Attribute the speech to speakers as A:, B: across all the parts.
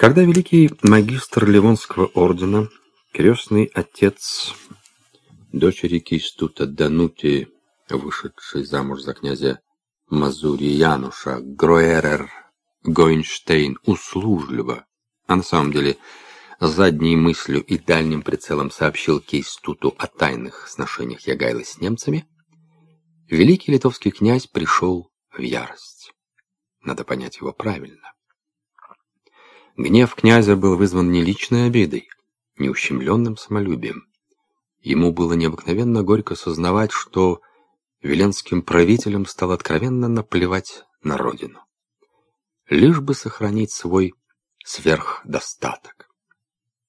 A: Когда великий магистр Ливонского ордена, крестный отец дочери Кистута Данути, вышедший замуж за князя Мазури Януша, Гроерер Гойнштейн, услужливо, а на самом деле задней мыслью и дальним прицелом сообщил Кейстуту о тайных сношениях Ягайлы с немцами, великий литовский князь пришел в ярость. Надо понять его правильно. Гнев князя был вызван не личной обидой, не ущемленным самолюбием. Ему было необыкновенно горько сознавать, что веленским правителям стало откровенно наплевать на родину. Лишь бы сохранить свой сверхдостаток.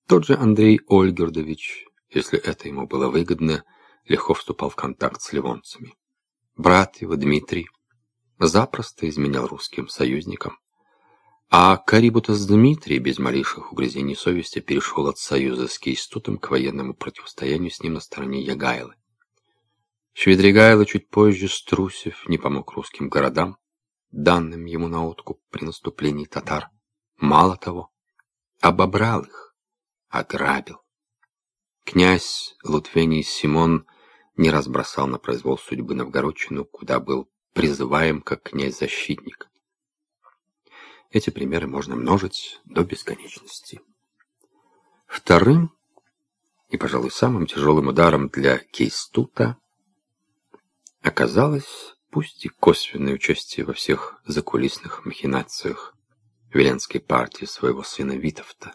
A: Тот же Андрей Ольгердович, если это ему было выгодно, легко вступал в контакт с ливонцами. Брат его, Дмитрий, запросто изменял русским союзникам, а Карибутас Дмитрий без малейших угрызений совести перешел от союза с Кейстутом к военному противостоянию с ним на стороне Ягайлы. Шведригайло чуть позже, струсив, не помог русским городам, данным ему на откуп при наступлении татар. Мало того, обобрал их, ограбил. Князь Лутвений Симон не разбросал на произвол судьбы Новгородчину, куда был призываем как князь-защитник. Эти примеры можно множить до бесконечности. Вторым и, пожалуй, самым тяжелым ударом для Кейстута оказалось, пусть и косвенное участие во всех закулисных махинациях Веленской партии своего сына Витовта.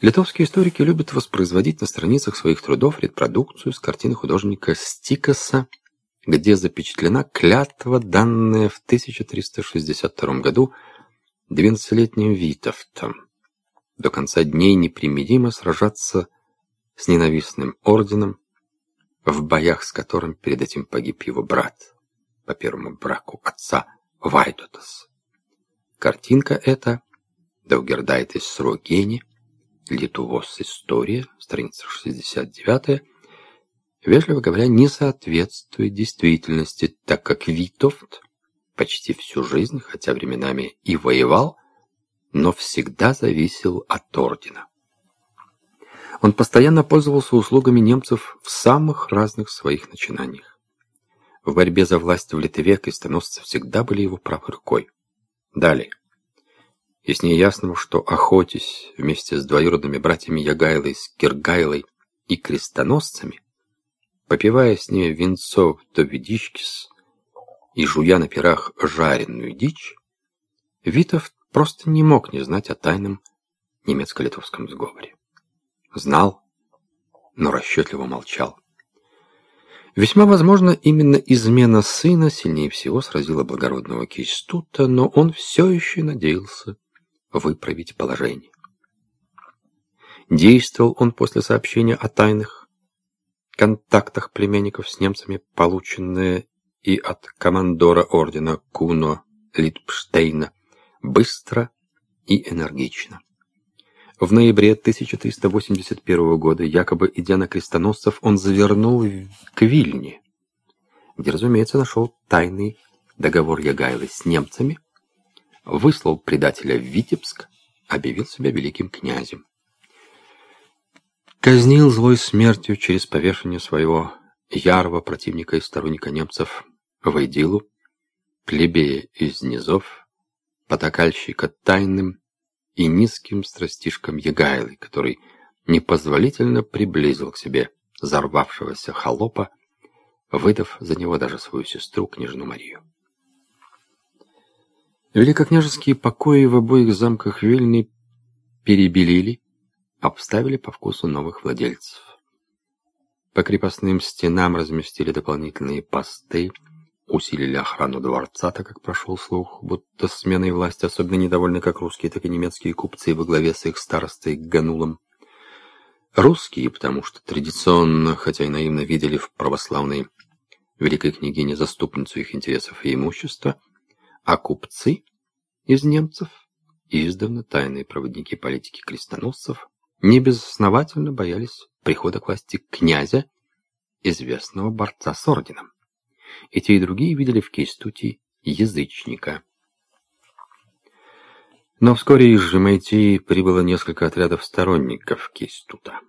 A: Литовские историки любят воспроизводить на страницах своих трудов репродукцию с картины художника Стикоса, где запечатлена клятва, данная в 1362 году двенадцатилетним Витовтом, до конца дней непримиримо сражаться с ненавистным орденом, в боях с которым перед этим погиб его брат по первому браку отца Вайдотас. Картинка эта Даугердайтис Срогени, Литувос История, страница 69 вежливо говоря, не соответствует действительности, так как Витовт почти всю жизнь, хотя временами и воевал, но всегда зависел от ордена. Он постоянно пользовался услугами немцев в самых разных своих начинаниях. В борьбе за власть в Литве крестоносцы всегда были его правой рукой. Далее. Яснее ясного, что, охотясь вместе с двоюродными братьями Ягайлой, Скиргайлой и крестоносцами, попивая с ними венцов до Ведичкис, и жуя на пирах жареную дичь, Витов просто не мог не знать о тайном немецко-литовском сговоре. Знал, но расчетливо молчал. Весьма возможно, именно измена сына сильнее всего сразила благородного Кейстута, но он все еще надеялся выправить положение. Действовал он после сообщения о тайных контактах племянников с немцами, полученное и от командора ордена Куно Литпштейна быстро и энергично. В ноябре 1381 года, якобы идя на крестоносцев, он завернул к Вильне, где, разумеется, нашел тайный договор Ягайлы с немцами, выслал предателя в Витебск, объявил себя великим князем. Казнил злой смертью через повешение своего ярого противника и сторонника немцев Войдилу, плебея из низов, потакальщика тайным и низким страстишкам Егайлы, который непозволительно приблизил к себе зарвавшегося холопа, выдав за него даже свою сестру, княжну Марию. Великокняжеские покои в обоих замках Вильны перебелили, обставили по вкусу новых владельцев. По крепостным стенам разместили дополнительные посты, усилили охрану дворца, так как прошел слух, будто сменой власти особенно недовольны как русские, так и немецкие купцы во главе с их старостой Ганулом. Русские, потому что традиционно, хотя и наивно видели в православной великой княгине заступницу их интересов и имущества, а купцы из немцев, издавна тайные проводники политики крестоносцев, не безосновательно боялись прихода к власти князя, известного борца с орденом и те и другие видели в Кейстуте язычника. Но вскоре из Жемайтии прибыло несколько отрядов сторонников Кистута.